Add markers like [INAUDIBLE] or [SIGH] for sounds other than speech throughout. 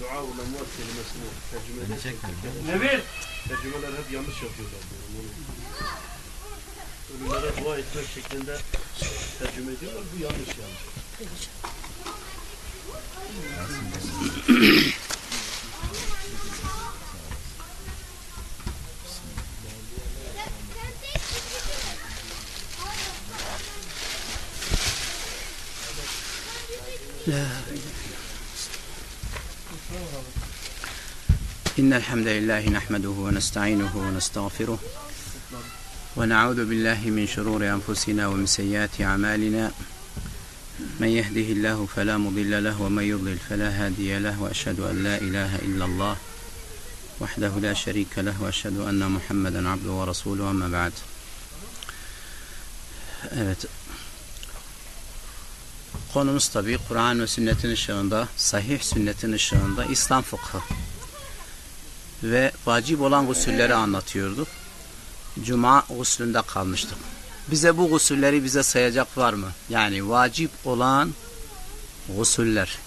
dua ulemvat kelimesini tercüme edersek Evet. tercümeler hep yanlış yapıyorlar diyorum. Onu. Ölülere dua etmek şeklinde tercüme ediyorlar. Bu yanlış yani. لا إن الحمد لله نحمده ونستعينه ونستغفره ونعوذ بالله من شرور أنفسنا ومن سيئات أعمالنا. من يهده الله فلا مضل له ومن يضلل فلا هادي له وأشهد أن لا إله إلا الله وحده لا شريك له وأشهد أن محمدا عبده ورسوله أما بعد. Evet. Konumuz tabi Kur'an ve sünnetin ışığında, sahih sünnetin ışığında İslam fıkhı. Ve vacip olan gusülleri anlatıyorduk. Cuma guslünde kalmıştık. Bize bu gusülleri bize sayacak var mı? Yani vacip olan gusüller.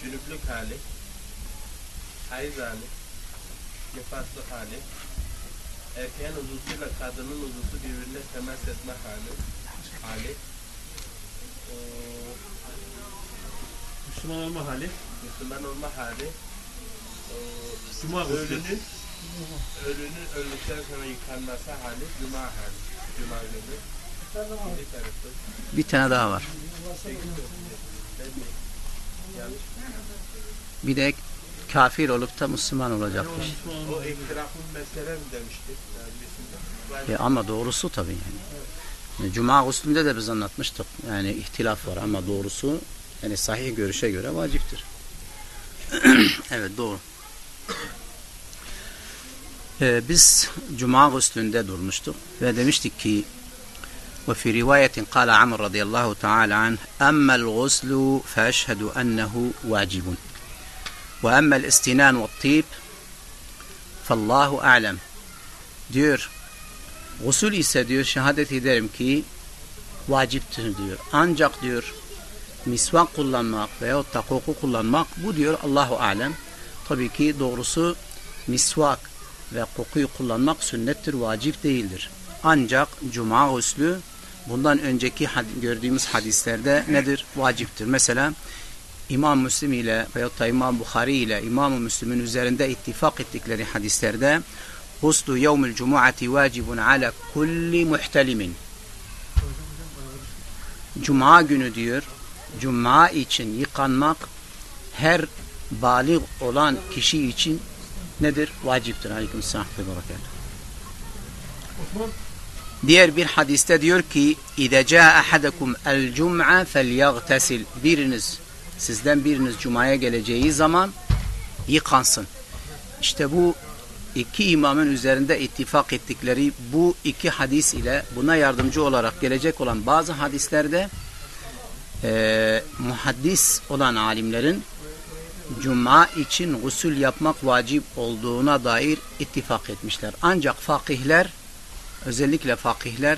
Cünüplük hali, hayız hali, nifaslık hali, erkeğin uzusuyla kadının uzusu birbirine temas etme hali, hali, ee, Müslüman olma hali. Müslüman olma hali, ee, Cuma ölünün, ölünün öldükten sonra yıkanması hali, cuma hali, cuma günü. Bir tane daha var. Bir de kafir olup da Müslüman olacakmış. O olma. iktirafın mesele mi demiştik? E ama doğrusu tabii yani. Cuma guslünde de biz anlatmıştık. Yani ihtilaf var ama doğrusu yani sahih görüşe göre vaciptir. [CLEARS THROAT] evet doğru. Ee, biz Cuma guslünde durmuştuk ve demiştik ki وفي رواية قال عمر رضي الله تعالى عنه أما الغسل فأشهد أنه واجب وأما الاستنان والطيب فالله أعلم diyor Gusül ise diyor şehadet ederim ki vaciptir diyor. Ancak diyor misvak kullanmak veyahut da koku kullanmak bu diyor Allahu alem. Tabii ki doğrusu misvak ve kokuyu kullanmak sünnettir, vacip değildir. Ancak cuma guslü bundan önceki had- gördüğümüz hadislerde nedir? Vaciptir. Mesela İmam Müslim ile veyahut da İmam Bukhari ile İmam-ı Müslim'in üzerinde ittifak ettikleri hadislerde Huslu yevmül cumuati vacibun ala kulli muhtelimin. Cuma günü diyor, Cuma için yıkanmak her balik olan kişi için nedir? Vaciptir. Aleykümselam ve berekatuhu. Diğer bir hadiste diyor ki İze caa ahadukum el cum'a felyagtasil. Biriniz sizden biriniz cumaya geleceği zaman yıkansın. İşte bu iki imamın üzerinde ittifak ettikleri bu iki hadis ile buna yardımcı olarak gelecek olan bazı hadislerde e, muhaddis olan alimlerin Cuma için gusül yapmak vacip olduğuna dair ittifak etmişler. Ancak fakihler özellikle fakihler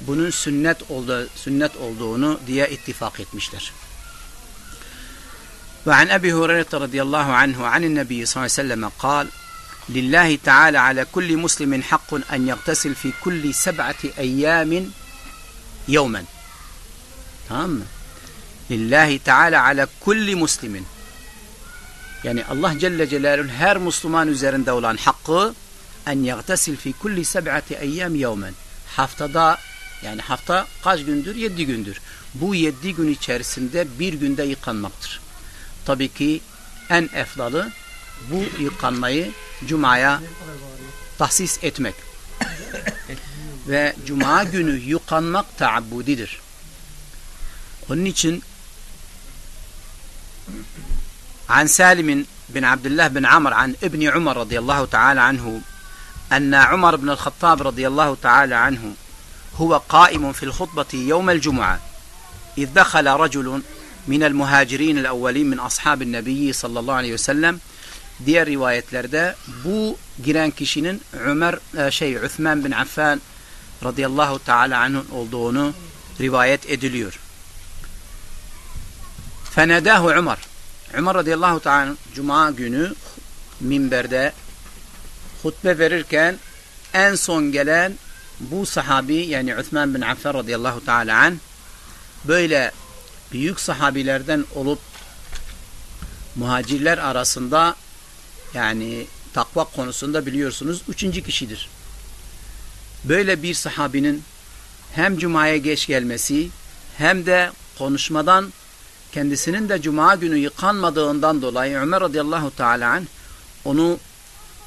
bunun sünnet oldu, sünnet olduğunu diye ittifak etmişler. وعن أبي هريرة رضي الله عنه عن النبي صلى الله عليه وسلم قال لله تعالى على كل مسلم حق أن يغتسل في كل سبعة أيام يوما تمام lillahi teala ala kulli muslimin. Yani Allah Celle Celaluhu her Müslüman üzerinde olan hakkı en yagtesil fi kulli seb'ati eyyam yevmen. Haftada yani hafta kaç gündür? Yedi gündür. Bu yedi gün içerisinde bir günde yıkanmaktır. Tabii ki en efdalı bu yıkanmayı cumaya tahsis etmek. Ve cuma günü yıkanmak taabbudidir. Onun için عن سالم بن عبد الله بن عمر عن ابن عمر رضي الله تعالى عنه أن عمر بن الخطاب رضي الله تعالى عنه هو قائم في الخطبة يوم الجمعة إذ دخل رجل من المهاجرين الأولين من أصحاب النبي صلى الله عليه وسلم diğer rivayetlerde bu giren kişinin Ömer şey Üthman bin Affan radıyallahu teala anh'ın olduğunu rivayet ediliyor. Fenedahu Umar. Umar radıyallahu ta'ala Cuma günü minberde hutbe verirken en son gelen bu sahabi yani Uthman bin Affan radıyallahu ta'ala an böyle büyük sahabilerden olup muhacirler arasında yani takva konusunda biliyorsunuz üçüncü kişidir. Böyle bir sahabinin hem Cuma'ya geç gelmesi hem de konuşmadan kendisinin de Cuma günü yıkanmadığından dolayı Ömer radıyallahu teala onu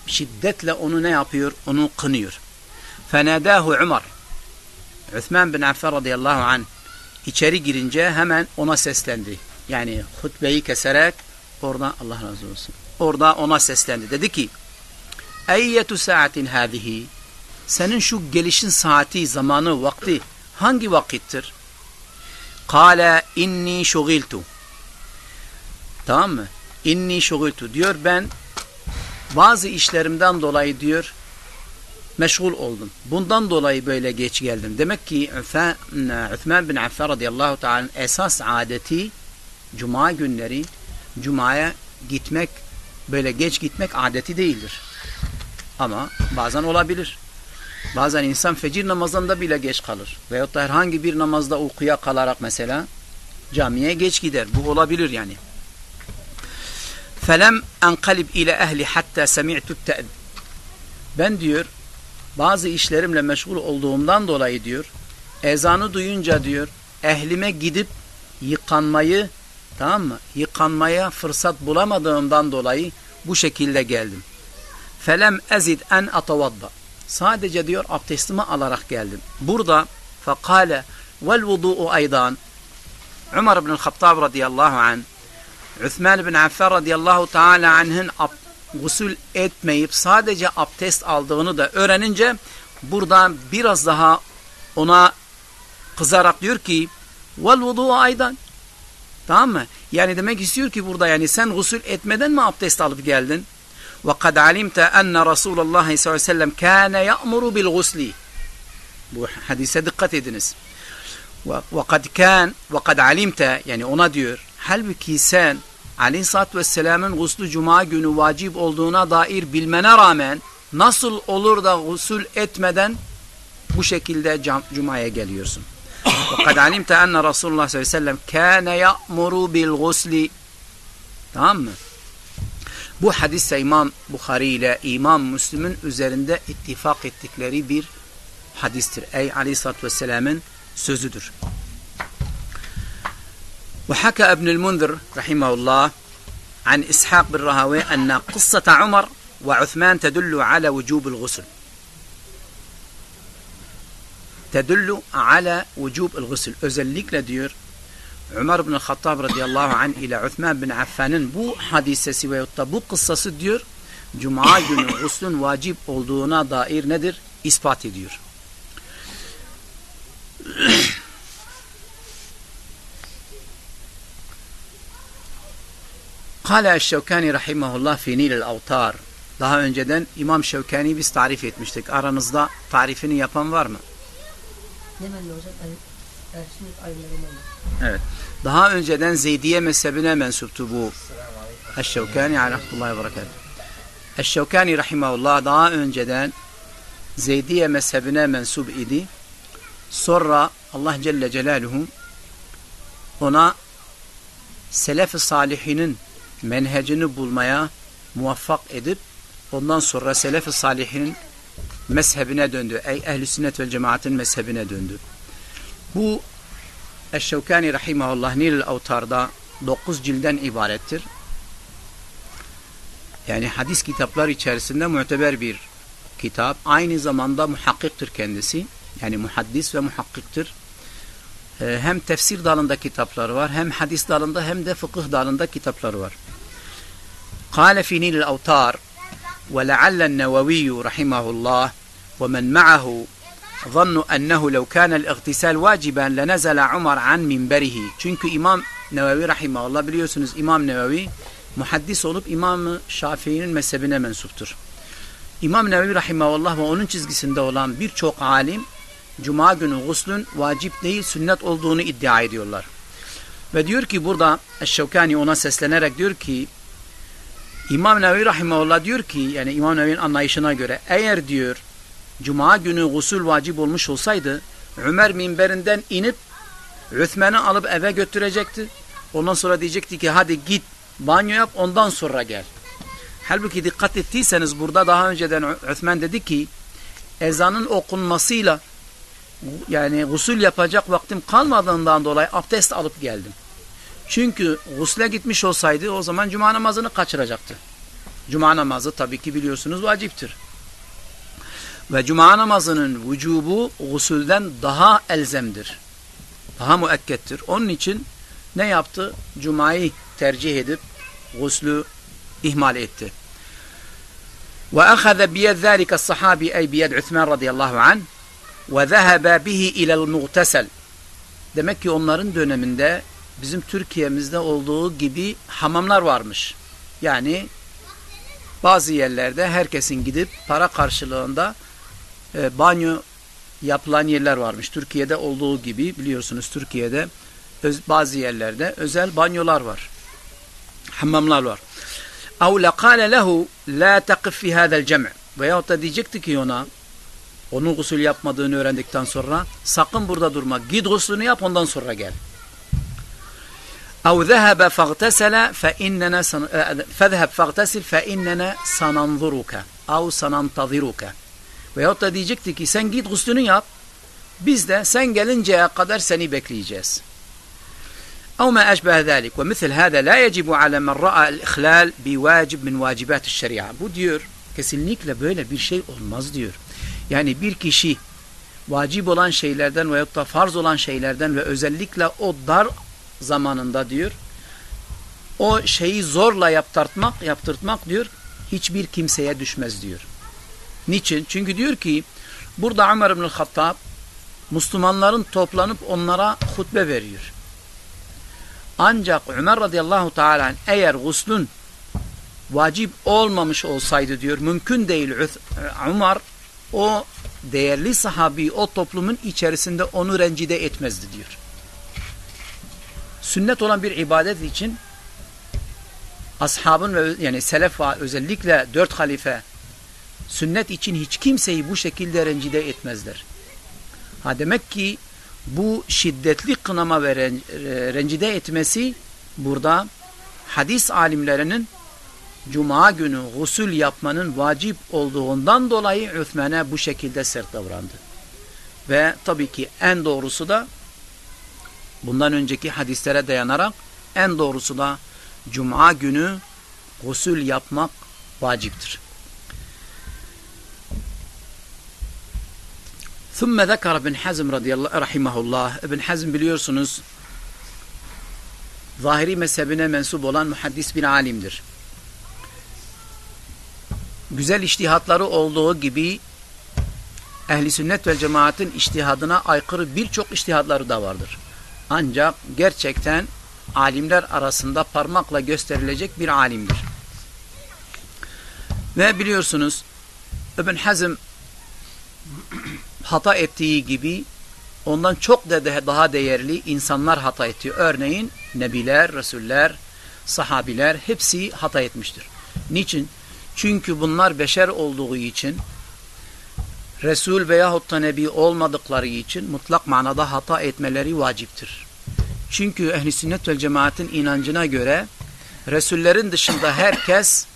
şiddetle onu ne yapıyor? Onu kınıyor. Fenadahu Ömer. Üthman bin Affan radıyallahu anh içeri girince hemen ona seslendi. Yani hutbeyi keserek orada Allah razı olsun. Orada ona seslendi. Dedi ki Eyyetu saatin hâzihi senin şu gelişin saati, zamanı, vakti hangi vakittir? Kale inni şugiltu. Tamam mı? İnni şugiltu diyor ben bazı işlerimden dolayı diyor meşgul oldum. Bundan dolayı böyle geç geldim. Demek ki Üthman bin Affan radıyallahu ta'ala esas adeti cuma günleri cumaya gitmek böyle geç gitmek adeti değildir. Ama bazen olabilir. Bazen insan fecir namazında bile geç kalır. Veyahut da herhangi bir namazda uykuya kalarak mesela camiye geç gider. Bu olabilir yani. Felem enkalib ile ehli hatta semi'tu te'd. Ben diyor bazı işlerimle meşgul olduğumdan dolayı diyor ezanı duyunca diyor ehlime gidip yıkanmayı tamam mı? Yıkanmaya fırsat bulamadığımdan dolayı bu şekilde geldim. Felem ezid en atavadda. Sadece diyor abdestimi alarak geldim. Burada fekale vel vudu'u aydan Umar ibn Hattab radıyallahu anh Üthman bin Affan radıyallahu teala anh'ın gusül etmeyip sadece abdest aldığını da öğrenince buradan biraz daha ona kızarak diyor ki vel vudu'u aydan Tamam mı? Yani demek istiyor ki burada yani sen gusül etmeden mi abdest alıp geldin? وَقَدْ عَلِمْتَ أَنَّ رَسُولَ اللّٰهِ sallallahu aleyhi ve sellem كَانَ يَأْمُرُ بِالْغُسْلِ Bu hadise dikkat ediniz. وَقَدْ كَانْ وَقَدْ عَلِمْتَ yani ona diyor. Halbuki sen aleyhissalatü vesselamın guslu cuma günü vacip olduğuna dair bilmene rağmen nasıl olur da gusül etmeden bu şekilde cumaya geliyorsun? [LAUGHS] وقد علمت أن رسول الله صلى الله عليه وسلم كان يأمر بالغسل tamam mı? Bu hadis İmam Bukhari ile İmam Müslim'in üzerinde ittifak ettikleri bir hadistir. Ey aleyhissalatü vesselamın sözüdür. وحكى ابن المنذر رحمه الله عن إسحاق بن راهوي أن قصة عمر وعثمان تدل على وجوب الغسل tedullu ala vücub el-gusl. Özellikle diyor Ömer bin Hattab radıyallahu anh ile Uthman bin Affan'ın bu hadisesi veyahut da bu kıssası diyor Cuma günü guslün vacip olduğuna dair nedir? İspat ediyor. Kale Şevkani rahimahullah fi Nil el-Avtar. Daha önceden İmam Şevkani biz tarif etmiştik. Aranızda tarifini yapan var mı? Ne hocam? Evet. Daha önceden Zeydiye mezhebine mensuptu bu Eşşevkani aleyhisselatü berekat. Eşşevkani rahimahullah daha önceden Zeydiye mezhebine mensup idi. Sonra Allah Celle Celaluhu ona selef-i salihinin menhecini bulmaya muvaffak edip ondan sonra selef-i salihinin mezhebine döndü. Ey ehl-i sünnet vel cemaatin mezhebine döndü. Bu Eşşevkani Rahimahullah Nil Avtar'da 9 cilden ibarettir. Yani hadis kitaplar içerisinde muteber bir kitap. Aynı zamanda muhakkiktir kendisi. Yani muhaddis ve muhakkiktir. Ee, hem tefsir dalında kitapları var, hem hadis dalında hem de fıkıh dalında kitapları var. قال في نيل الأوتار ولعل النووي رحمه الله ومن معه ظنوا أنه لو كان الاغتسال واجبا لنزل عمر عن منبره çünkü İmam Nevevi rahimahullah biliyorsunuz İmam Nevevi muhaddis olup İmam Şafii'nin mezhebine mensuptur. İmam Nevevi rahimahullah ve onun çizgisinde olan birçok alim Cuma günü guslün vacip değil sünnet olduğunu iddia ediyorlar. Ve diyor ki burada Şevkani ona seslenerek diyor ki İmam Nevi Rahimahullah diyor ki yani İmam Nevi'nin anlayışına göre eğer diyor Cuma günü gusül vacip olmuş olsaydı Ömer minberinden inip Üthmen'i alıp eve götürecekti. Ondan sonra diyecekti ki hadi git banyo yap ondan sonra gel. Halbuki dikkat ettiyseniz burada daha önceden Üthmen dedi ki ezanın okunmasıyla yani gusül yapacak vaktim kalmadığından dolayı abdest alıp geldim. Çünkü gusle gitmiş olsaydı o zaman cuma namazını kaçıracaktı. Cuma namazı tabii ki biliyorsunuz vaciptir. Ve cuma namazının vücubu gusülden daha elzemdir. Daha müekkettir. Onun için ne yaptı? Cuma'yı tercih edip guslü ihmal etti. Ve ahaza biyed zâlike sahabi ey biyed Üthman radıyallahu anh ve zehebe bihi ilel muğtesel. Demek ki onların döneminde bizim Türkiye'mizde olduğu gibi hamamlar varmış. Yani bazı yerlerde herkesin gidip para karşılığında e, banyo yapılan yerler varmış. Türkiye'de olduğu gibi biliyorsunuz Türkiye'de öz, bazı yerlerde özel banyolar var. Hamamlar var. اَوْ لَقَالَ لَهُ لَا تَقِفْ فِي هَذَا الْجَمْعِ Veyahut da diyecekti ki ona onun gusül yapmadığını öğrendikten sonra sakın burada durma. Git guslünü yap ondan sonra gel. اَوْ ذَهَبَ فَاغْتَسَلَ فَاِنَّنَا فَذْهَبْ فَاغْتَسِلْ فَاِنَّنَا سَنَنْظُرُكَ اَوْ سَنَنْتَظِرُكَ Veyahut da diyecekti ki sen git guslünü yap. Biz de sen gelinceye kadar seni bekleyeceğiz. أو ما أشبه ذلك ومثل هذا لا يجب على من رأى الإخلال بواجب من واجبات الشريعة bu diyor kesinlikle böyle bir şey olmaz diyor. Yani bir kişi vacip olan şeylerden veyahut da farz olan şeylerden ve özellikle o dar zamanında diyor o şeyi zorla yaptırtmak, yaptırtmak diyor hiçbir kimseye düşmez diyor. Niçin? Çünkü diyor ki burada Ömer ibn Hattab Müslümanların toplanıp onlara hutbe veriyor. Ancak Ömer radıyallahu teala eğer guslün vacip olmamış olsaydı diyor mümkün değil Ömer o değerli sahabi o toplumun içerisinde onu rencide etmezdi diyor. Sünnet olan bir ibadet için ashabın ve yani selef özellikle dört halife sünnet için hiç kimseyi bu şekilde rencide etmezler. Ha demek ki bu şiddetli kınama ve rencide etmesi burada hadis alimlerinin Cuma günü gusül yapmanın vacip olduğundan dolayı Üthmen'e bu şekilde sert davrandı. Ve tabii ki en doğrusu da bundan önceki hadislere dayanarak en doğrusu da Cuma günü gusül yapmak vaciptir. Thumme zekara bin Hazm radıyallahu rahimahullah. İbn Hazm biliyorsunuz zahiri mezhebine mensup olan muhaddis bir alimdir. Güzel iştihatları olduğu gibi ehli sünnet ve cemaatin iştihadına aykırı birçok iştihadları da vardır. Ancak gerçekten alimler arasında parmakla gösterilecek bir alimdir. Ve biliyorsunuz İbn Hazm hata ettiği gibi ondan çok da daha değerli insanlar hata etti. Örneğin nebiler, resuller, sahabiler hepsi hata etmiştir. Niçin? Çünkü bunlar beşer olduğu için Resul veyahut da Nebi olmadıkları için mutlak manada hata etmeleri vaciptir. Çünkü ehli sünnet ve cemaatin inancına göre Resullerin dışında herkes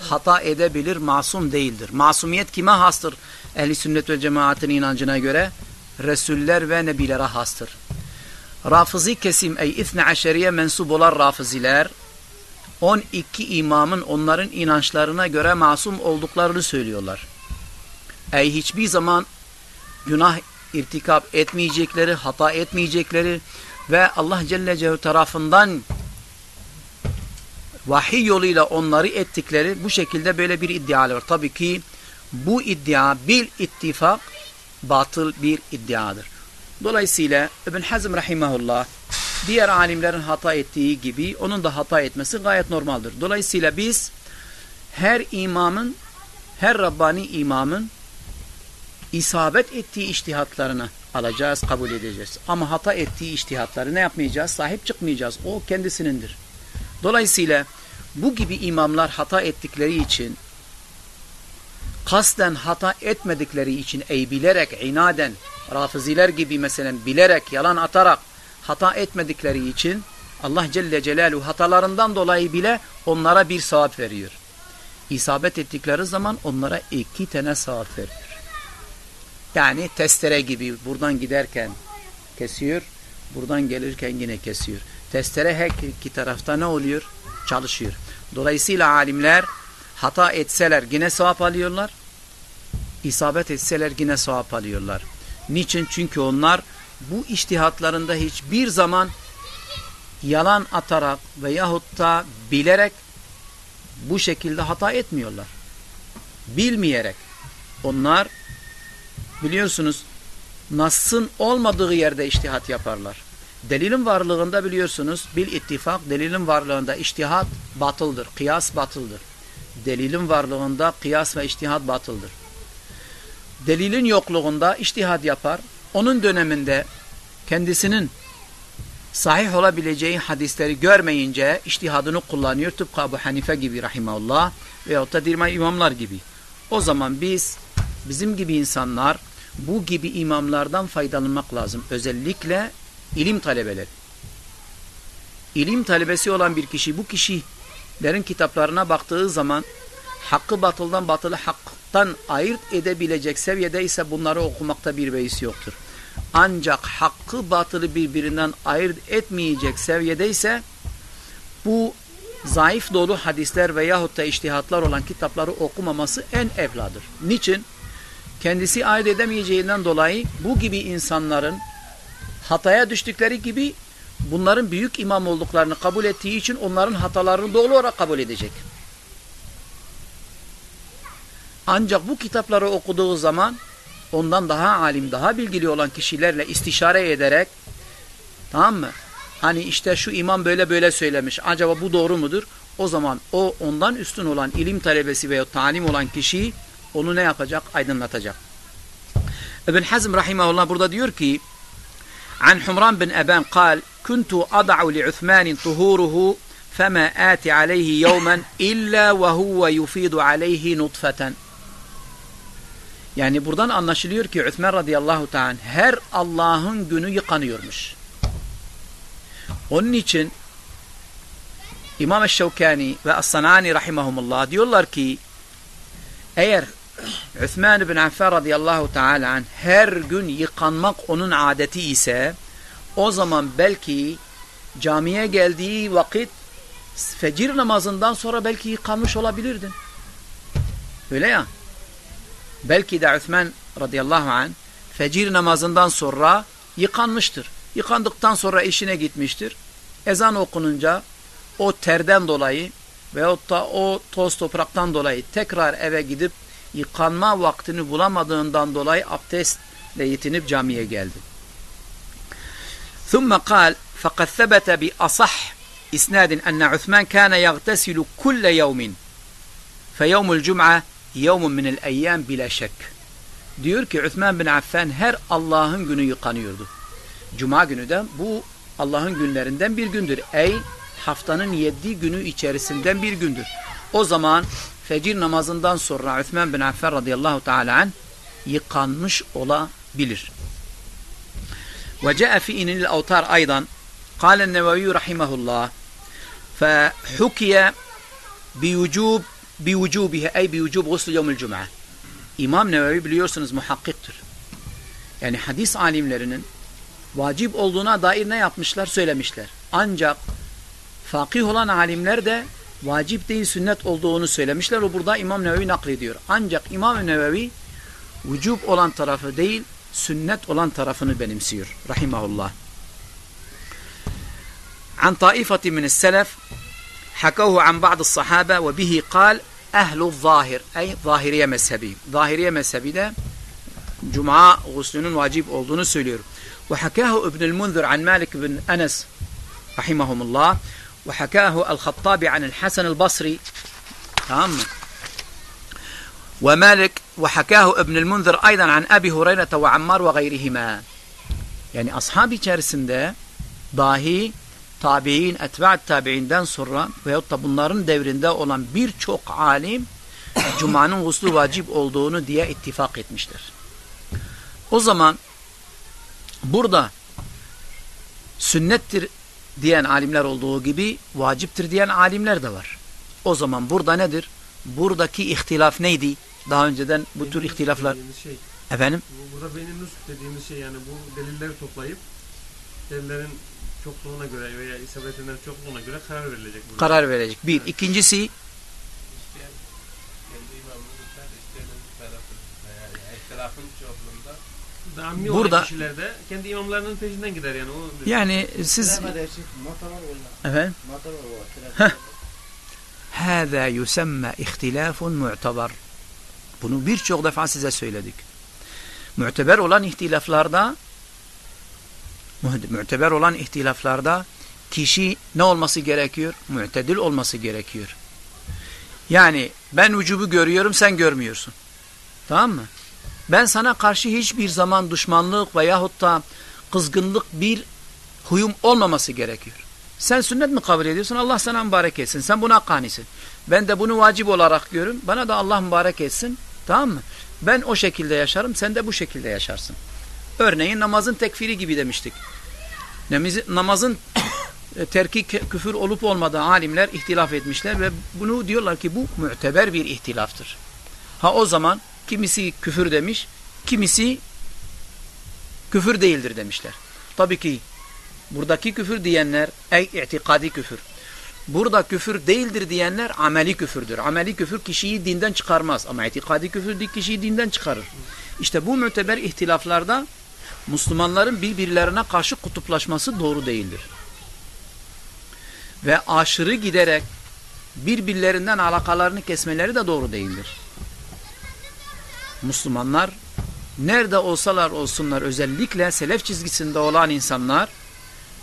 hata edebilir, masum değildir. Masumiyet kime hastır? Ehli sünnet ve cemaatin inancına göre Resuller ve Nebilere hastır. Rafızi kesim ey İthne Aşeriye mensup olan Rafıziler 12 imamın onların inançlarına göre masum olduklarını söylüyorlar. Ey hiçbir zaman günah irtikap etmeyecekleri, hata etmeyecekleri ve Allah Celle Celaluhu tarafından vahiy yoluyla onları ettikleri bu şekilde böyle bir iddia var. Tabii ki bu iddia bil ittifak batıl bir iddiadır. Dolayısıyla İbn Hazm rahimahullah diğer alimlerin hata ettiği gibi onun da hata etmesi gayet normaldir. Dolayısıyla biz her imamın, her Rabbani imamın isabet ettiği iştihatlarına alacağız, kabul edeceğiz. Ama hata ettiği iştihatları ne yapmayacağız? Sahip çıkmayacağız. O kendisinindir. Dolayısıyla bu gibi imamlar hata ettikleri için kasten hata etmedikleri için ey bilerek, inaden, rafiziler gibi mesela bilerek, yalan atarak hata etmedikleri için Allah Celle Celaluhu hatalarından dolayı bile onlara bir sevap veriyor. İsabet ettikleri zaman onlara iki tane sevap veriyor. Yani testere gibi buradan giderken kesiyor, buradan gelirken yine kesiyor. Testere her iki tarafta ne oluyor? Çalışıyor. Dolayısıyla alimler hata etseler yine sevap alıyorlar. İsabet etseler yine sevap alıyorlar. Niçin? Çünkü onlar bu iştihatlarında hiçbir zaman yalan atarak veyahut da bilerek bu şekilde hata etmiyorlar. Bilmeyerek. Onlar biliyorsunuz Nas'ın olmadığı yerde iştihat yaparlar. Delilin varlığında biliyorsunuz bil ittifak delilin varlığında iştihat batıldır. Kıyas batıldır. Delilin varlığında kıyas ve iştihat batıldır. Delilin yokluğunda iştihat yapar. Onun döneminde kendisinin sahih olabileceği hadisleri görmeyince iştihadını kullanıyor. Tıpkı Ebu Hanife gibi rahimahullah veyahut da dirme imamlar gibi. O zaman biz bizim gibi insanlar bu gibi imamlardan faydalanmak lazım. Özellikle ilim talebeleri. İlim talebesi olan bir kişi bu kişilerin kitaplarına baktığı zaman hakkı batıldan batılı haktan ayırt edebilecek seviyede ise bunları okumakta bir beis yoktur. Ancak hakkı batılı birbirinden ayırt etmeyecek seviyede ise bu zayıf dolu hadisler veyahut da iştihatlar olan kitapları okumaması en evladır. Niçin? Kendisi ayırt edemeyeceğinden dolayı bu gibi insanların hataya düştükleri gibi bunların büyük imam olduklarını kabul ettiği için onların hatalarını doğru olarak kabul edecek. Ancak bu kitapları okuduğu zaman ondan daha alim, daha bilgili olan kişilerle istişare ederek tamam mı? Hani işte şu imam böyle böyle söylemiş. Acaba bu doğru mudur? O zaman o ondan üstün olan ilim talebesi veya talim olan kişiyi onu ne yapacak? Aydınlatacak. İbn Hazm rahimahullah burada diyor ki عن حمران بن أبان قال كنت أضع لعثمان طهوره فما آتي عليه يوما إلا وهو يفيض عليه نطفة Yani buradan anlaşılıyor ki Üthman radıyallahu ta'ala her Allah'ın günü yıkanıyormuş. Onun için İmam Eşşevkani ve As-Sanani rahimahumullah diyorlar ki eğer Üthman bin Affan radıyallahu ta'ala her gün yıkanmak onun adeti ise o zaman belki camiye geldiği vakit fecir namazından sonra belki yıkanmış olabilirdin. Öyle ya. Belki de Üthman radıyallahu anh fecir namazından sonra yıkanmıştır. Yıkandıktan sonra işine gitmiştir. Ezan okununca o terden dolayı veyahut da o toz topraktan dolayı tekrar eve gidip yıkanma vaktini bulamadığından dolayı abdestle yetinip camiye geldi. ثم قال فقد ثبت بأصح إسناد أن عثمان كان يغتسل كل يوم فيوم الجمعة يوم من الأيام بلا şek. Diyor ki Üthman bin Affan her Allah'ın günü yıkanıyordu. Cuma günü de bu Allah'ın günlerinden bir gündür. Ey haftanın yedi günü içerisinden bir gündür. O zaman fecir namazından sonra Üthman bin Affan radıyallahu teala an yıkanmış olabilir. Ve ce'e fi inil avtar aydan kâlen nevevi rahimahullah fe hukiye biyucub biyucubihi ey biyucub guslu yevmil cum'a İmam Nevevi biliyorsunuz muhakkiktir. Yani hadis alimlerinin vacip olduğuna dair ne yapmışlar? Söylemişler. Ancak fakih olan alimler de vacip değil sünnet olduğunu söylemişler. O burada İmam Nevevi naklediyor. Ancak İmam Nevevi vücub olan tarafı değil sünnet olan tarafını benimsiyor. Rahimahullah. An taifati min selef hakahu an ba'd sahabe ve bihi kal ehlu zahir ey zahiriye mezhebi. Zahiriye mezhebi de cuma guslünün vacip olduğunu söylüyor. Ve hakahu İbnü'l Munzir an Malik bin Enes rahimahumullah ve hakahu el-Hattabi anil Hasan el-Basri tamam mı? Ve Malik ve hakahu İbnül Munzir aydan an Abi Hureyre ve Ammar ve gayrihima. Yani ashab dahi tabi'in, etba'at tabi'inden sonra veyahut da bunların devrinde olan birçok alim Cuma'nın huslu vacip olduğunu diye ittifak etmiştir. O zaman burada sünnettir diyen alimler olduğu gibi vaciptir diyen alimler de var. O zaman burada nedir? Buradaki ihtilaf neydi? Daha önceden bu tür ihtilaflar... Şey, Efendim? bu, burada benim nus dediğimiz şey yani bu delilleri toplayıp delillerin çokluğuna göre veya isabetinden çokluğuna göre karar verilecek. burada. Karar verecek. Bir. ikincisi İsteyen kendi imamını tutar, isteyenin tarafı veya ihtilafın çoğunluğunda ammi Burada, kişilerde kendi imamlarının peşinden gider yani. O, yani siz... Efendim? Hâzâ yusemme ihtilâfun mu'tabar. Bunu birçok defa size söyledik. Mu'teber olan ihtilaflarda mu'teber olan ihtilaflarda kişi ne olması gerekiyor? Mu'tedil olması gerekiyor. Yani ben vücubu görüyorum sen görmüyorsun. Tamam mı? Ben sana karşı hiçbir zaman düşmanlık veyahut da kızgınlık bir huyum olmaması gerekiyor. Sen sünnet mi kabul ediyorsun? Allah sana mübarek etsin. Sen buna kanisin. Ben de bunu vacip olarak görüyorum. Bana da Allah mübarek etsin. Tamam mı? Ben o şekilde yaşarım. Sen de bu şekilde yaşarsın. Örneğin namazın tekfiri gibi demiştik. Namazın [COUGHS] e, terki kü- küfür olup olmadığı alimler ihtilaf etmişler ve bunu diyorlar ki bu müteber bir ihtilaftır. Ha o zaman kimisi küfür demiş, kimisi küfür değildir demişler. Tabii ki buradaki küfür diyenler ey itikadi küfür. Burada küfür değildir diyenler ameli küfürdür. Ameli küfür kişiyi dinden çıkarmaz ama itikadi küfür kişiyi dinden çıkarır. İşte bu müteber ihtilaflarda Müslümanların birbirlerine karşı kutuplaşması doğru değildir. Ve aşırı giderek birbirlerinden alakalarını kesmeleri de doğru değildir. Müslümanlar nerede olsalar olsunlar özellikle selef çizgisinde olan insanlar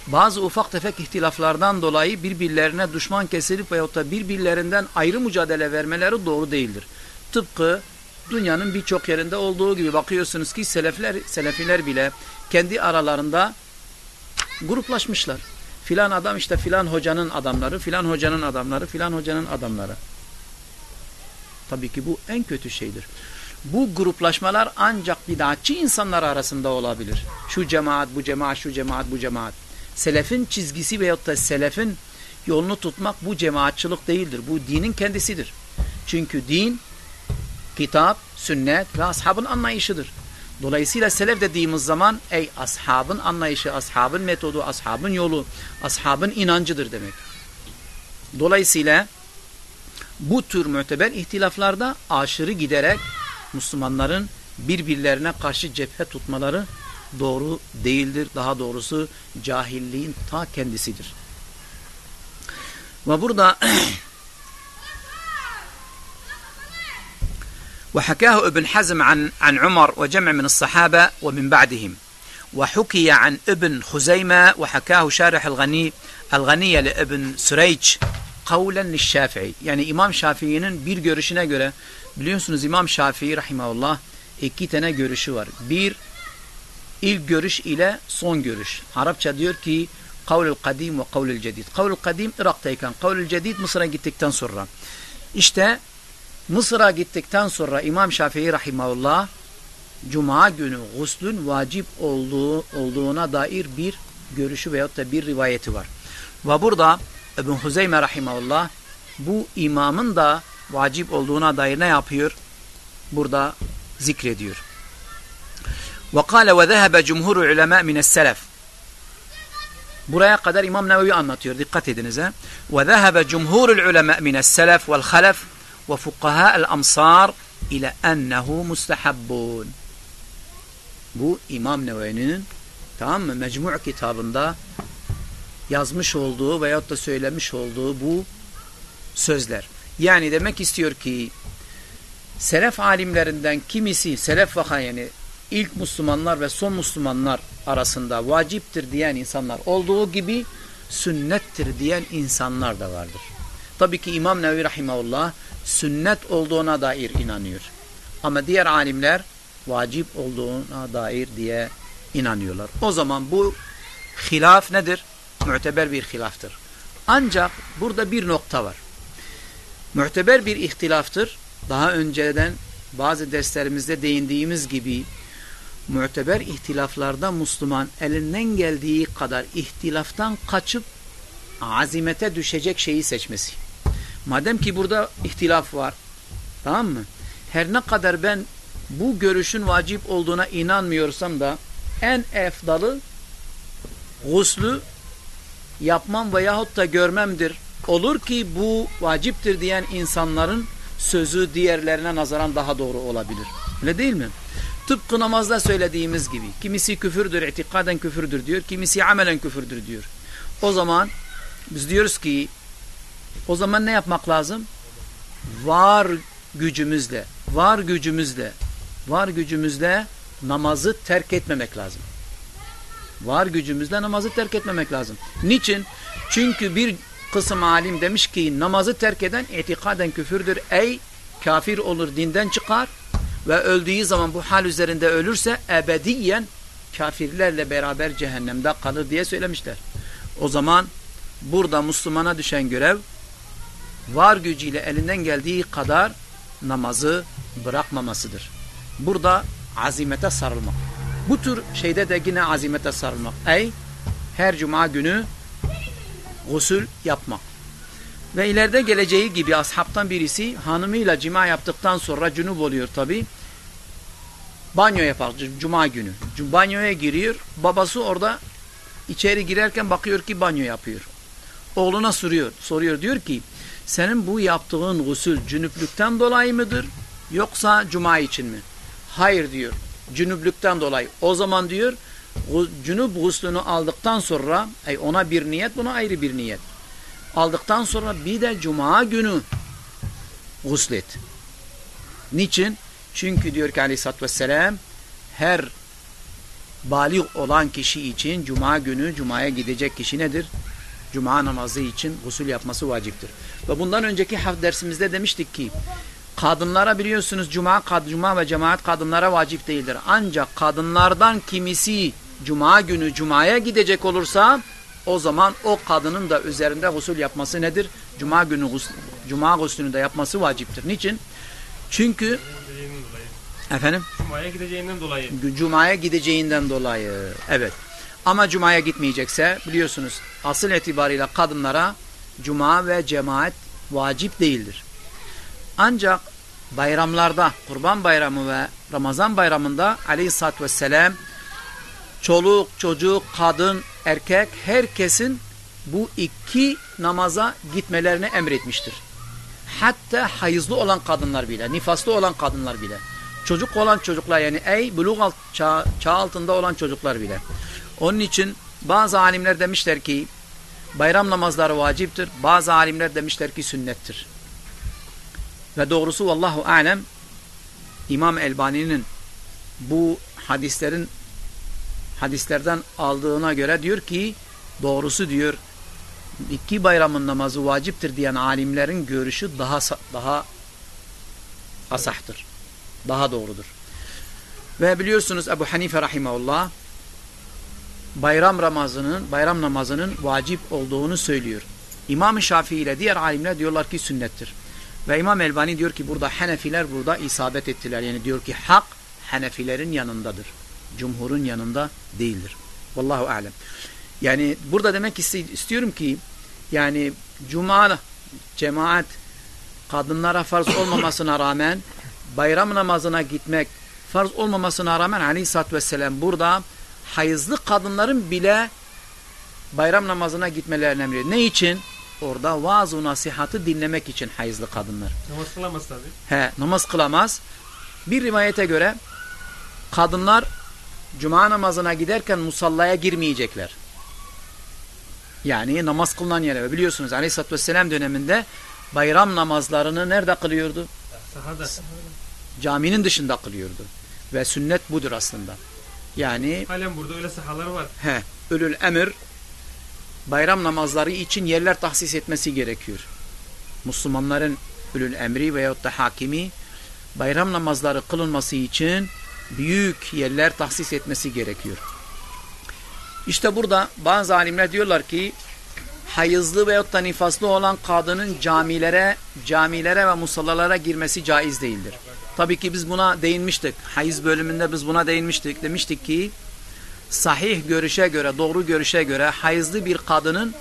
bazı ufak tefek ihtilaflardan dolayı birbirlerine düşman kesilip veyahut da birbirlerinden ayrı mücadele vermeleri doğru değildir. Tıpkı dünyanın birçok yerinde olduğu gibi bakıyorsunuz ki selefler, selefiler bile kendi aralarında gruplaşmışlar. Filan adam işte filan hocanın adamları, filan hocanın adamları, filan hocanın adamları. Tabii ki bu en kötü şeydir. Bu gruplaşmalar ancak bidatçı insanlar arasında olabilir. Şu cemaat, bu cemaat, şu cemaat, bu cemaat. Selefin çizgisi veyahut da selefin yolunu tutmak bu cemaatçılık değildir. Bu dinin kendisidir. Çünkü din, kitap, sünnet ve ashabın anlayışıdır. Dolayısıyla selef dediğimiz zaman ey ashabın anlayışı, ashabın metodu, ashabın yolu, ashabın inancıdır demek. Dolayısıyla bu tür müteber ihtilaflarda aşırı giderek Müslümanların birbirlerine karşı cephe tutmaları doğru değildir. Daha doğrusu cahilliğin ta kendisidir. Ve burada وحكاه ابن حزم عن عن عمر وجمع من الصحابة ومن بعدهم وحكي عن ابن خزيمة وحكاه شارح الغني الغنية لابن سريج قولا للشافعي yani İmam Şafii'nin bir görüşüne göre biliyorsunuz İmam Şafii rahimahullah iki tane görüşü var. Bir ilk görüş ile son görüş. Arapça diyor ki kavlül kadim ve kavlül cedid. Kavlül kadim Irak'tayken kavlül cedid Mısır'a gittikten sonra. İşte Mısır'a gittikten sonra İmam Şafii rahimahullah Cuma günü guslün vacip olduğu, olduğuna dair bir görüşü veyahut da bir rivayeti var. Ve burada İbn Huzeyme rahimahullah bu imamın da vacip olduğuna dair ne yapıyor? Burada zikrediyor. وقال وذهب جمهور العلماء من السلف Buraya kadar İmam Nevevi anlatıyor. Dikkat ediniz ha. وذهب جمهور العلماء من السلف والخلف وفقهاء الأمصار إلى أنه مستحب. Bu İmam Nevevi'nin tamam mı? Mecmu' kitabında yazmış olduğu veyahut da söylemiş olduğu bu sözler. Yani demek istiyor ki selef alimlerinden kimisi selef vaka yani ilk Müslümanlar ve son Müslümanlar arasında vaciptir diyen insanlar olduğu gibi sünnettir diyen insanlar da vardır. Tabii ki İmam Nevi Rahimahullah sünnet olduğuna dair inanıyor. Ama diğer alimler vacip olduğuna dair diye inanıyorlar. O zaman bu hilaf nedir? Müteber bir hilaftır. Ancak burada bir nokta var. Müteber bir ihtilaftır. Daha önceden bazı derslerimizde değindiğimiz gibi müteber ihtilaflarda Müslüman elinden geldiği kadar ihtilaftan kaçıp azimete düşecek şeyi seçmesi. Madem ki burada ihtilaf var, tamam mı? Her ne kadar ben bu görüşün vacip olduğuna inanmıyorsam da en efdalı guslü yapmam veyahut da görmemdir. Olur ki bu vaciptir diyen insanların sözü diğerlerine nazaran daha doğru olabilir. Öyle değil mi? Tıpkı namazda söylediğimiz gibi. Kimisi küfürdür, itikaden küfürdür diyor. Kimisi amelen küfürdür diyor. O zaman biz diyoruz ki o zaman ne yapmak lazım? Var gücümüzle, var gücümüzle, var gücümüzle namazı terk etmemek lazım. Var gücümüzle namazı terk etmemek lazım. Niçin? Çünkü bir kısım alim demiş ki namazı terk eden itikaden küfürdür. Ey kafir olur dinden çıkar ve öldüğü zaman bu hal üzerinde ölürse ebediyen kafirlerle beraber cehennemde kalır diye söylemişler. O zaman burada Müslümana düşen görev var gücüyle elinden geldiği kadar namazı bırakmamasıdır. Burada azimete sarılmak. Bu tür şeyde de yine azimete sarılmak. Ey her cuma günü gusül yapmak. Ve ileride geleceği gibi ashabtan birisi hanımıyla cima yaptıktan sonra cünüp oluyor tabi. Banyo yapar cuma günü. Banyoya giriyor. Babası orada içeri girerken bakıyor ki banyo yapıyor. Oğluna soruyor. Soruyor diyor ki senin bu yaptığın gusül cünüplükten dolayı mıdır? Yoksa cuma için mi? Hayır diyor. Cünüplükten dolayı. O zaman diyor cünüp guslünü aldıktan sonra ay ona bir niyet buna ayrı bir niyet. Aldıktan sonra bir de cuma günü guslet. Niçin? Çünkü diyor ki aleyhissalatü vesselam her balik olan kişi için cuma günü cumaya gidecek kişi nedir? Cuma namazı için gusül yapması vaciptir. Ve bundan önceki dersimizde demiştik ki kadınlara biliyorsunuz cuma, kad, cuma ve cemaat kadınlara vacip değildir. Ancak kadınlardan kimisi cuma günü cumaya gidecek olursa o zaman o kadının da üzerinde gusül yapması nedir? Cuma günü gusül, cuma guslünü de yapması vaciptir. Niçin? Çünkü efendim Cuma'ya gideceğinden dolayı. Cuma'ya gideceğinden dolayı. Evet. Ama Cuma'ya gitmeyecekse biliyorsunuz asıl itibariyle kadınlara Cuma ve cemaat vacip değildir. Ancak bayramlarda, Kurban Bayramı ve Ramazan Bayramı'nda aleyhissalatü vesselam çoluk, çocuk, kadın, erkek herkesin bu iki namaza gitmelerini emretmiştir. Hatta hayızlı olan kadınlar bile, nifaslı olan kadınlar bile, çocuk olan çocuklar yani ey buluk alt, çağ, çağ altında olan çocuklar bile. Onun için bazı alimler demişler ki bayram namazları vaciptir. Bazı alimler demişler ki sünnettir. Ve doğrusu vallahu alem İmam Elbani'nin bu hadislerin hadislerden aldığına göre diyor ki doğrusu diyor iki bayramın namazı vaciptir diyen alimlerin görüşü daha daha asahtır. Daha doğrudur. Ve biliyorsunuz Ebu Hanife rahimahullah bayram namazının bayram namazının vacip olduğunu söylüyor. İmam Şafii ile diğer alimler diyorlar ki sünnettir. Ve İmam Elbani diyor ki burada Hanefiler burada isabet ettiler. Yani diyor ki hak Hanefilerin yanındadır. Cumhurun yanında değildir. Vallahu alem. Yani burada demek istiyorum ki yani cuma cemaat kadınlara farz olmamasına rağmen bayram namazına gitmek farz olmamasına rağmen aleyhissalatü vesselam burada hayızlı kadınların bile bayram namazına gitmelerini emrediyor. Ne için? Orada vaaz-ı nasihatı dinlemek için hayızlı kadınlar. Namaz kılamaz tabi. He, namaz kılamaz. Bir rivayete göre kadınlar cuma namazına giderken musallaya girmeyecekler. Yani namaz kılınan yere. Biliyorsunuz Aleyhisselatü Vesselam döneminde bayram namazlarını nerede kılıyordu? Sahada. Caminin dışında kılıyordu. Ve sünnet budur aslında. Yani Halen burada öyle sahalar var. he, ölül emir bayram namazları için yerler tahsis etmesi gerekiyor. Müslümanların ölül emri veyahut da hakimi bayram namazları kılınması için büyük yerler tahsis etmesi gerekiyor. İşte burada bazı alimler diyorlar ki hayızlı veyahut da nifaslı olan kadının camilere, camilere ve musallalara girmesi caiz değildir. Tabii ki biz buna değinmiştik. Hayız bölümünde biz buna değinmiştik. Demiştik ki sahih görüşe göre, doğru görüşe göre hayızlı bir kadının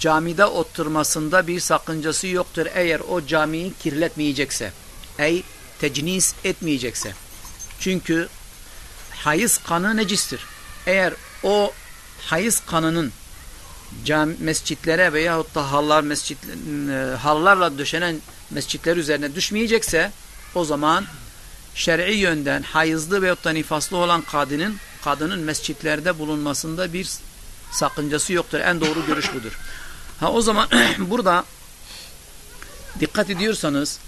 camide oturmasında bir sakıncası yoktur eğer o camiyi kirletmeyecekse. Ey tecnis etmeyecekse. Çünkü hayız kanı necistir. Eğer o hayız kanının cam mescitlere veyahut da hallar mescit e, hallarla döşenen mescitler üzerine düşmeyecekse o zaman şer'i yönden hayızlı veyahut da nifaslı olan kadının kadının mescitlerde bulunmasında bir sakıncası yoktur. En doğru görüş budur. Ha o zaman [CLEARS THROAT] burada dikkat ediyorsanız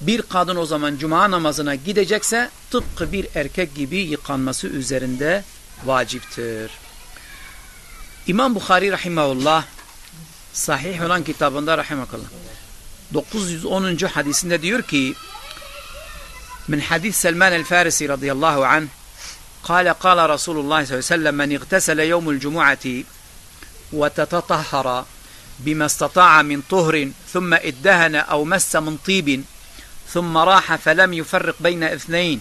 bir kadın o zaman cuma namazına gidecekse tıpkı bir erkek gibi yıkanması üzerinde vaciptir. İmam Bukhari rahimahullah sahih olan kitabında rahimakallah 910. hadisinde diyor ki من حديث سلمان الفارسي رضي الله عنه قال قال رسول الله صلى الله عليه وسلم من اغتسل يوم الجمعة وتتطهر بما استطاع من طهر ثم ادهن أو مس من طيب ثم راح فلم يفرق بين اثنين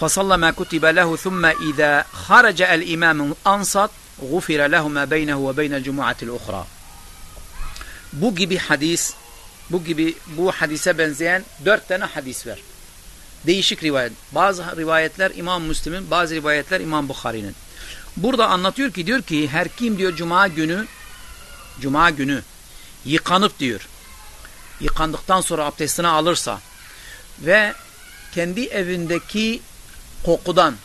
فصلى ما كتب له ثم إذا خرج الإمام أنصت غفر له ما بينه وبين الجمعة الأخرى Bu gibi hadis, bu gibi bu hadise benzeyen dört tane hadis var. Değişik rivayet. Bazı rivayetler İmam Müslim'in, bazı rivayetler İmam Bukhari'nin. Burada anlatıyor ki diyor ki her kim diyor cuma günü cuma günü yıkanıp diyor. Yıkandıktan sonra abdestini alırsa ve kendi evindeki kokudan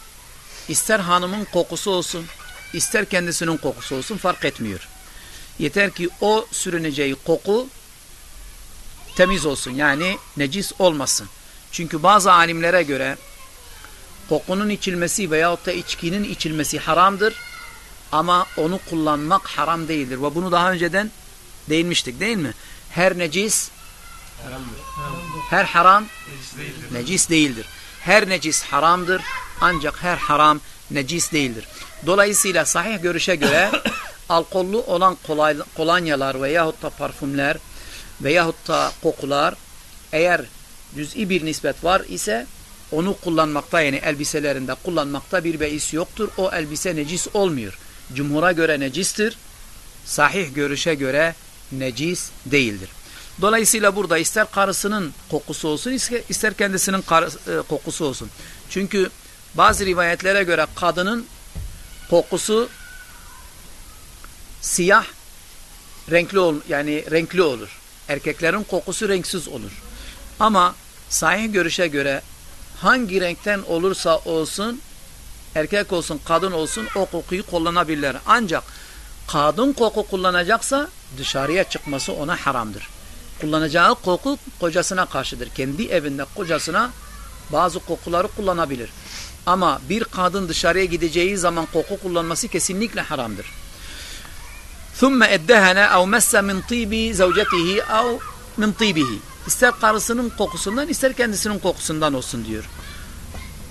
ister hanımın kokusu olsun ister kendisinin kokusu olsun fark etmiyor. Yeter ki o sürüneceği koku temiz olsun yani necis olmasın. Çünkü bazı alimlere göre kokunun içilmesi veyahut da içkinin içilmesi haramdır ama onu kullanmak haram değildir. Ve bunu daha önceden değinmiştik değil mi? Her necis her haram necis değildir. Her necis haramdır ancak her haram necis değildir. Dolayısıyla sahih görüşe göre [COUGHS] alkollü olan kolay, kolonyalar veyahut da parfümler veyahut da kokular eğer cüz'i bir nispet var ise onu kullanmakta yani elbiselerinde kullanmakta bir beis yoktur. O elbise necis olmuyor. Cumhura göre necistir. Sahih görüşe göre necis değildir. Dolayısıyla burada ister karısının kokusu olsun ister kendisinin kokusu olsun. Çünkü bazı rivayetlere göre kadının kokusu siyah renkli ol yani renkli olur. Erkeklerin kokusu renksiz olur. Ama sahih görüşe göre hangi renkten olursa olsun erkek olsun kadın olsun o kokuyu kullanabilirler. Ancak kadın koku kullanacaksa dışarıya çıkması ona haramdır. Kullanacağı koku kocasına karşıdır. Kendi evinde kocasına bazı kokuları kullanabilir. Ama bir kadın dışarıya gideceği zaman koku kullanması kesinlikle haramdır. ثُمَّ اَدَّهَنَا اَوْ مَسَّ مِنْ طِيبِ زَوْجَتِهِ اَوْ مِنْ طِيبِهِ İster karısının kokusundan ister kendisinin kokusundan olsun diyor.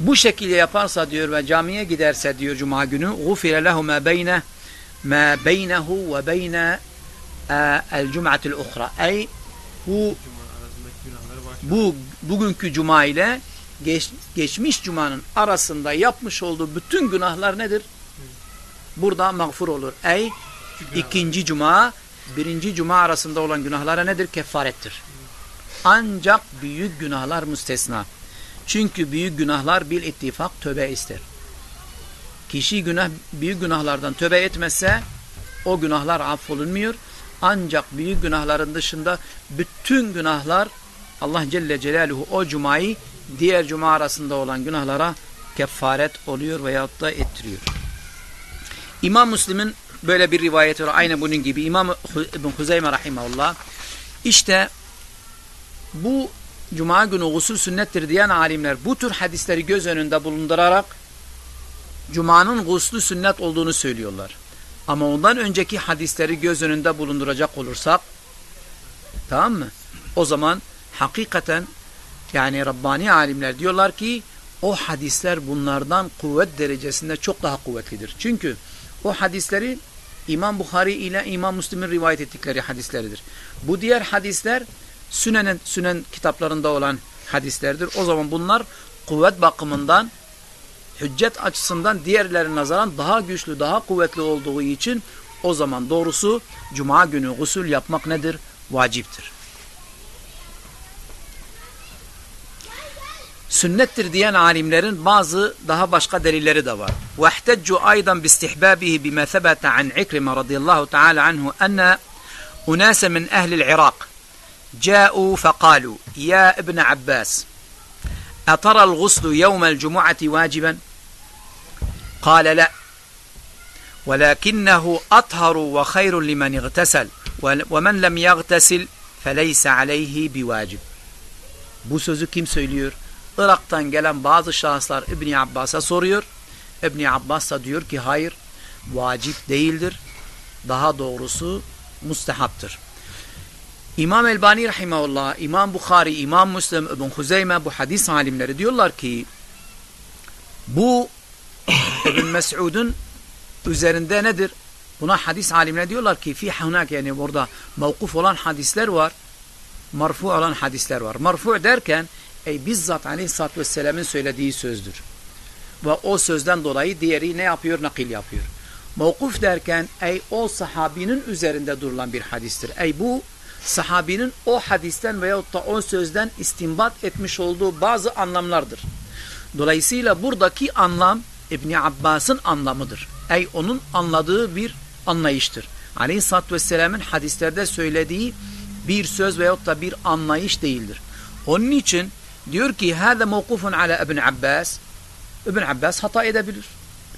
Bu şekilde yaparsa diyor ve camiye giderse diyor cuma günü غُفِرَ لَهُ مَا بَيْنَهُ مَا بَيْنَهُ وَبَيْنَ الْجُمْعَةِ الْاُخْرَى Ey bu bu bugünkü cuma ile geç, geçmiş cumanın arasında yapmış olduğu bütün günahlar nedir? Burada mağfur olur. Ey ikinci cuma birinci cuma arasında olan günahlara nedir? Kefarettir. Ancak büyük günahlar müstesna. Çünkü büyük günahlar bil ittifak tövbe ister. Kişi günah büyük günahlardan tövbe etmezse o günahlar affolunmuyor. Ancak büyük günahların dışında bütün günahlar Allah Celle Celaluhu o cumayı diğer cuma arasında olan günahlara kefaret oluyor veyahut da ettiriyor. İmam Müslim'in böyle bir rivayeti var. Aynı bunun gibi. İmam İbn Huzeyme Rahimahullah. İşte bu cuma günü gusül sünnettir diyen alimler bu tür hadisleri göz önünde bulundurarak cumanın guslü sünnet olduğunu söylüyorlar. Ama ondan önceki hadisleri göz önünde bulunduracak olursak tamam mı? O zaman hakikaten yani Rabbani alimler diyorlar ki o hadisler bunlardan kuvvet derecesinde çok daha kuvvetlidir. Çünkü O hadisleri İmam Bukhari ile İmam Müslim'in rivayet ettikleri hadisleridir. Bu diğer hadisler Sünen'in Sünen kitaplarında olan hadislerdir. O zaman bunlar kuvvet bakımından hüccet açısından diğerlerine nazaran daha güçlü, daha kuvvetli olduğu için o zaman doğrusu cuma günü gusül yapmak nedir? Vaciptir. Sünnettir diyen alimlerin bazı daha başka delilleri de var. وَاحْتَجُّ أَيْضًا بِاسْتِحْبَابِهِ بِمَا ثَبَتَ عَنْ عِكْرِمَ رضي الله تعالى عنه أن أناس من أهل العراق جاءوا فقالوا يا ابن عباس أترى الغسل يوم الجمعة واجبا Kale le. Velakinnehu atharu ve hayrun limen igtesel. Ve men lem yagtesil feleyse. Bu sözü kim söylüyor? Irak'tan gelen bazı şahıslar İbni Abbas'a soruyor. İbni Abbas da diyor ki hayır vacip değildir. Daha doğrusu mustehaptır. İmam Elbani Rahimahullah, İmam Bukhari, İmam Müslim, İbn Huzeyme bu hadis alimleri diyorlar ki bu [LAUGHS] İbn Mes'ud'un üzerinde nedir? Buna hadis alimleri diyorlar ki fi hunak yani burada mevkuf olan hadisler var. Marfu olan hadisler var. Marfu derken ey bizzat aleyhissalatü vesselamın söylediği sözdür. Ve o sözden dolayı diğeri ne yapıyor? Nakil yapıyor. Mevkuf derken ey o sahabinin üzerinde durulan bir hadistir. Ey bu sahabinin o hadisten veyahut da o sözden istinbat etmiş olduğu bazı anlamlardır. Dolayısıyla buradaki anlam İbni Abbas'ın anlamıdır. Ey onun anladığı bir anlayıştır. Aleyhisselatü Vesselam'ın hadislerde söylediği bir söz veyahut da bir anlayış değildir. Onun için diyor ki hâze mevkufun ala İbn Abbas İbn Abbas hata edebilir.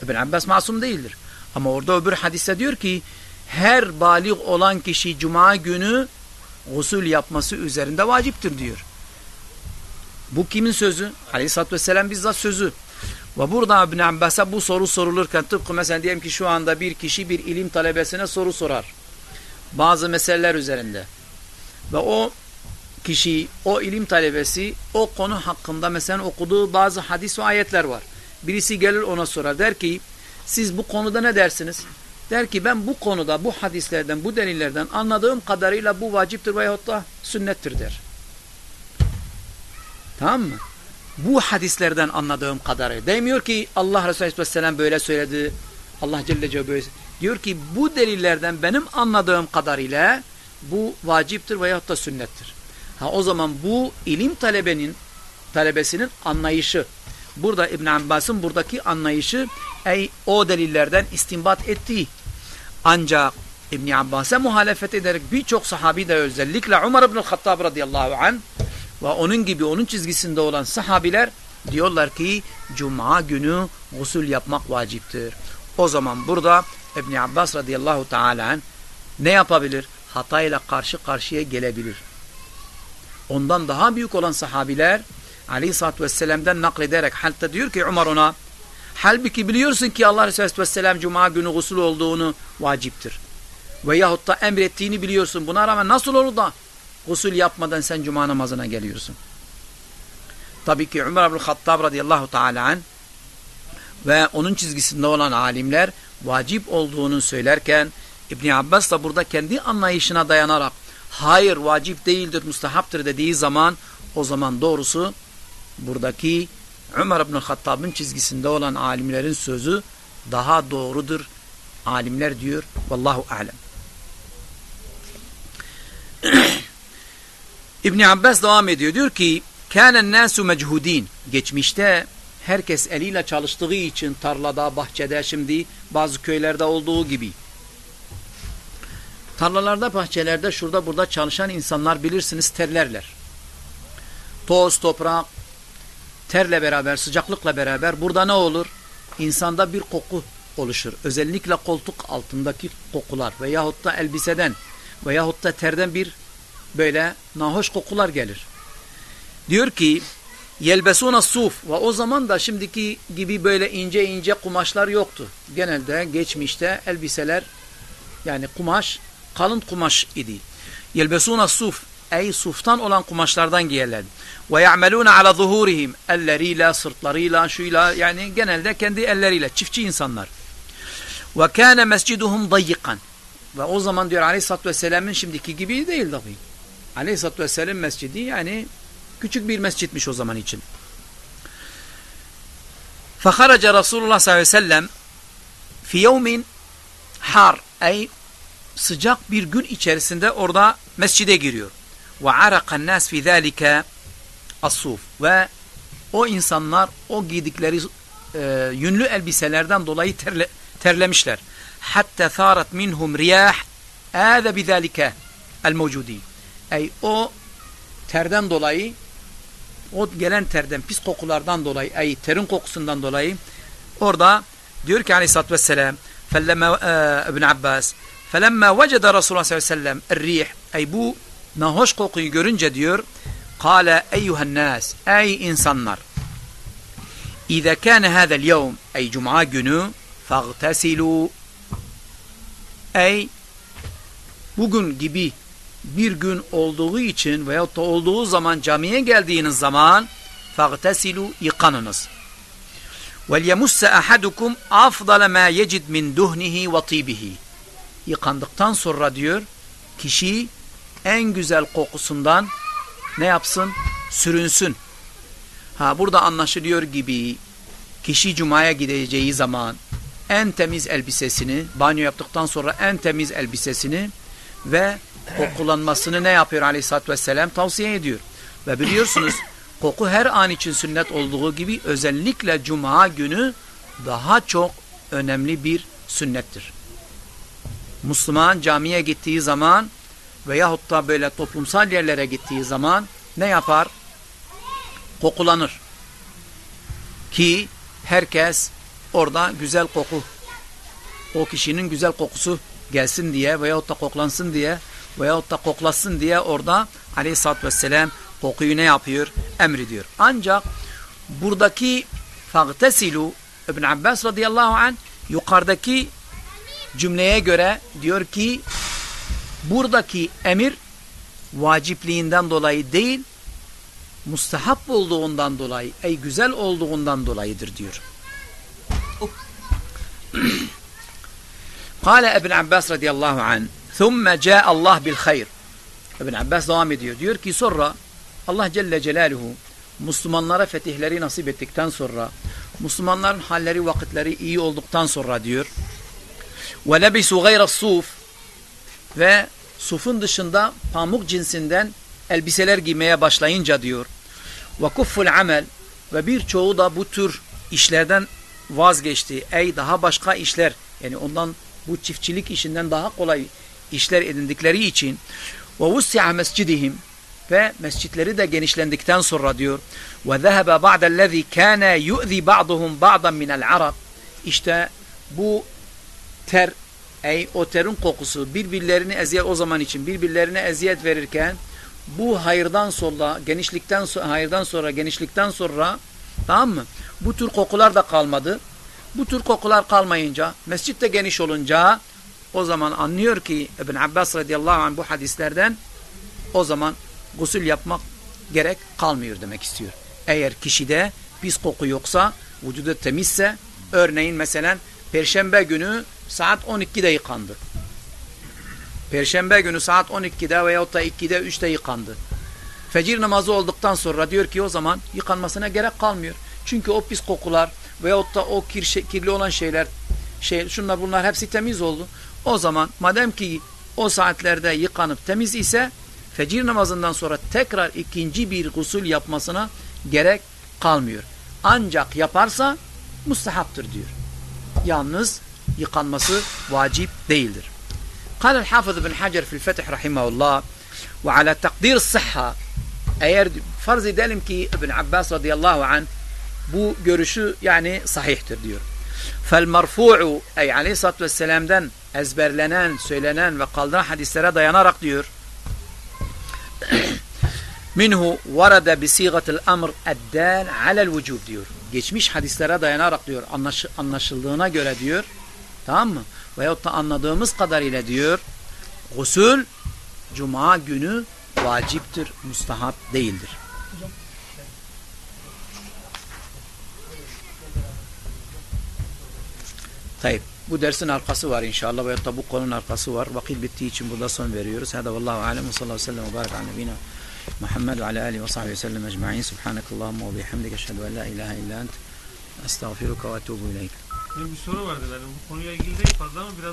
İbn Abbas masum değildir. Ama orada öbür hadiste diyor ki her balik olan kişi cuma günü gusül yapması üzerinde vaciptir diyor. Bu kimin sözü? Aleyhisselatü Vesselam bizzat sözü. Ve burada İbn Abbas'a bu soru sorulurken tıpkı mesela diyelim ki şu anda bir kişi bir ilim talebesine soru sorar. Bazı meseleler üzerinde. Ve o kişi, o ilim talebesi o konu hakkında mesela okuduğu bazı hadis ve ayetler var. Birisi gelir ona sorar. Der ki siz bu konuda ne dersiniz? Der ki ben bu konuda bu hadislerden, bu delillerden anladığım kadarıyla bu vaciptir veyahut da sünnettir der. Tamam mı? Bu hadislerden anladığım kadarıyla. Demiyor ki Allah Resulü Aleyhisselam böyle söyledi. Allah Celle Celle böyle Diyor ki bu delillerden benim anladığım kadarıyla bu vaciptir veyahut da sünnettir. Ha o zaman bu ilim talebenin talebesinin anlayışı. Burada İbn Abbas'ın buradaki anlayışı ey o delillerden istinbat ettiği. Ancak İbn Abbas'a muhalefet ederek birçok sahabi de özellikle Umar ibn Hattab radıyallahu anh ve onun gibi onun çizgisinde olan sahabiler diyorlar ki cuma günü gusül yapmak vaciptir. O zaman burada İbn Abbas radıyallahu teala ne yapabilir? Hatayla karşı karşıya gelebilir. Ondan daha büyük olan sahabiler aleyhissalatü vesselam'dan naklederek hatta diyor ki Umar ona halbuki biliyorsun ki Allah Resulü vesselam cuma günü gusül olduğunu vaciptir. Veyahut da emrettiğini biliyorsun. Buna rağmen nasıl olur da gusül yapmadan sen cuma namazına geliyorsun. Tabii ki Ömer bin Hattab radıyallahu teala ve onun çizgisinde olan alimler vacip olduğunu söylerken İbn Abbas da burada kendi anlayışına dayanarak hayır vacip değildir, mustahaptır dediği zaman o zaman doğrusu buradaki Ömer bin Hattab'ın çizgisinde olan alimlerin sözü daha doğrudur. Alimler diyor. Vallahu alem. [CLEARS THROAT] İbn Abbas devam ediyor. Diyor ki kânen nâsu mechudîn. Geçmişte herkes eliyle çalıştığı için tarlada, bahçede şimdi bazı köylerde olduğu gibi. Tarlalarda, bahçelerde, şurada burada çalışan insanlar bilirsiniz terlerler. Toz, toprak, terle beraber, sıcaklıkla beraber burada ne olur? İnsanda bir koku oluşur. Özellikle koltuk altındaki kokular veyahut da elbiseden veyahut da terden bir böyle nahoş kokular gelir. Diyor ki yelbesuna suf ve o zaman da şimdiki gibi böyle ince ince kumaşlar yoktu. Genelde geçmişte elbiseler yani kumaş kalın kumaş idi. Yelbesuna suf ey suftan olan kumaşlardan giyerlerdi. Ve ya'melûne ala zuhurihim elleriyle, sırtlarıyla, şuyla yani genelde kendi elleriyle çiftçi insanlar. Ve kâne mesciduhum dayyikan. Ve o zaman diyor Aleyhisselatü Vesselam'ın şimdiki gibi değil tabii. Aleyhisselatü Vesselam mescidi yani küçük bir mescitmiş o zaman için. Faharaca Resulullah sallallahu aleyhi ve sellem fi yevmin har ey sıcak bir gün içerisinde orada mescide giriyor. Ve arakan nas fi zalika asuf ve o insanlar o giydikleri e, yünlü elbiselerden dolayı terle, terlemişler. Hatta tharat minhum riyah âze bizalike el mevcudîn. Ey o terden dolayı o gelen terden pis kokulardan dolayı ey terin kokusundan dolayı orada diyor ki aleyhissalatü vesselam felleme e, İbn Abbas felemma vecede Resulullah sallallahu aleyhi ve sellem er-rih. Ey bu nahoş kokuyu görünce diyor kâle eyyuhen nas ey insanlar İza kâne hâzel yevm ey cuma günü fagtesilû ey bugün gibi bir gün olduğu için veyahut da olduğu zaman camiye geldiğiniz zaman fagtesilu yıkanınız. وَلْيَمُسَّ أَحَدُكُمْ أَفْضَلَ مَا يَجِدْ مِنْ دُهْنِهِ وَطِيبِهِ Yıkandıktan sonra diyor, kişi en güzel kokusundan ne yapsın? Sürünsün. Ha burada anlaşılıyor gibi kişi cumaya gideceği zaman en temiz elbisesini, banyo yaptıktan sonra en temiz elbisesini ve kokulanmasını ne yapıyor aleyhissalatü vesselam? Tavsiye ediyor. Ve biliyorsunuz [LAUGHS] koku her an için sünnet olduğu gibi özellikle cuma günü daha çok önemli bir sünnettir. Müslüman camiye gittiği zaman veyahut da böyle toplumsal yerlere gittiği zaman ne yapar? Kokulanır. Ki herkes orada güzel koku o kişinin güzel kokusu gelsin diye veyahut da koklansın diye veyahut da koklasın diye orada aleyhissalatü vesselam kokuyu ne yapıyor? Emrediyor. Ancak buradaki fagtesilu İbn Abbas radıyallahu an yukarıdaki cümleye göre diyor ki buradaki emir vacipliğinden dolayı değil mustahap olduğundan dolayı ey güzel olduğundan dolayıdır diyor. [CLEARS THROAT] Kale İbn Abbas radıyallahu anh ثُمَّ جاء Allah bil hayr. İbn Abbas devam ediyor. Diyor ki sonra Allah Celle Celaluhu Müslümanlara fetihleri nasip ettikten sonra Müslümanların halleri vakitleri iyi olduktan sonra diyor وَلَبِسُوا غَيْرَ الصُّوفِ ve sufun dışında pamuk cinsinden elbiseler giymeye başlayınca diyor وَكُفُّ amel ve birçoğu da bu tür işlerden vazgeçti. Ey daha başka işler yani ondan bu çiftçilik işinden daha kolay işler edindikleri için ve vussi'a mescidihim ve mescitleri de genişlendikten sonra diyor ve zehebe ba'dellezî kâne yu'zi ba'duhum ba'dan minel arab işte bu ter ey o terin kokusu birbirlerini eziyet o zaman için birbirlerine eziyet verirken bu hayırdan sonra genişlikten sonra hayırdan sonra genişlikten sonra tamam mı? Bu tür kokular da kalmadı. Bu tür kokular kalmayınca mescit de geniş olunca o zaman anlıyor ki İbn Abbas radıyallahu anh bu hadislerden o zaman gusül yapmak gerek kalmıyor demek istiyor. Eğer kişide pis koku yoksa, vücudu temizse, örneğin mesela Perşembe günü saat 12'de yıkandı. Perşembe günü saat 12'de veyahut da 2'de 3'te yıkandı. Fecir namazı olduktan sonra diyor ki o zaman yıkanmasına gerek kalmıyor. Çünkü o pis kokular veyahut da o kir, kirli olan şeyler, şey, şunlar bunlar hepsi temiz oldu. O zaman madem ki o saatlerde yıkanıp temiz ise fecir namazından sonra tekrar ikinci bir gusül yapmasına gerek kalmıyor. Ancak yaparsa mustahaptır diyor. Yalnız yıkanması vacip değildir. قال الحافظ بن حجر في الفتح رحمه الله وعلى تقدير الصحة eğer farz edelim ki İbn Abbas radıyallahu anh bu görüşü yani sahihtir diyor. Marfu'u ey aleyhissalatü vesselam'dan ezberlenen, söylenen ve kaldıran hadislere dayanarak diyor. [CLEARS THROAT] Minhu varada bi sigatil amr eddal alel vücub diyor. Geçmiş hadislere dayanarak diyor. Anlaş, anlaşıldığına göre diyor. Tamam mı? Veyahut da anladığımız kadarıyla diyor. Gusül cuma günü vaciptir, mustahap değildir. Tayyip. Bu dersin arkası var inşallah veyahut da bu konunun arkası var. Vakit bittiği için burada son veriyoruz. Hada vallahu alem sallallahu aleyhi ve sellem ve barik ala Muhammed ve ala alihi ve sahbihi ve sellem ecma'in. Subhanakallahumma ve bihamdike eşhedü en la ilahe illa ent. Estağfiruka ve etûbü ileyk. Bir soru vardı benim. Bu konuyla ilgili değil fazla ama biraz